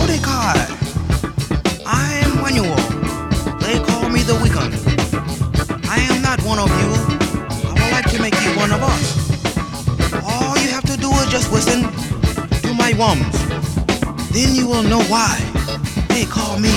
Oh, they call. I am Manuel. They call me the Weekend. I am not one of you. I would like to make you one of us. All you have to do is just listen to my wums. Then you will know why they call me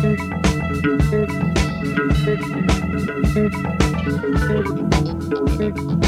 Thank you.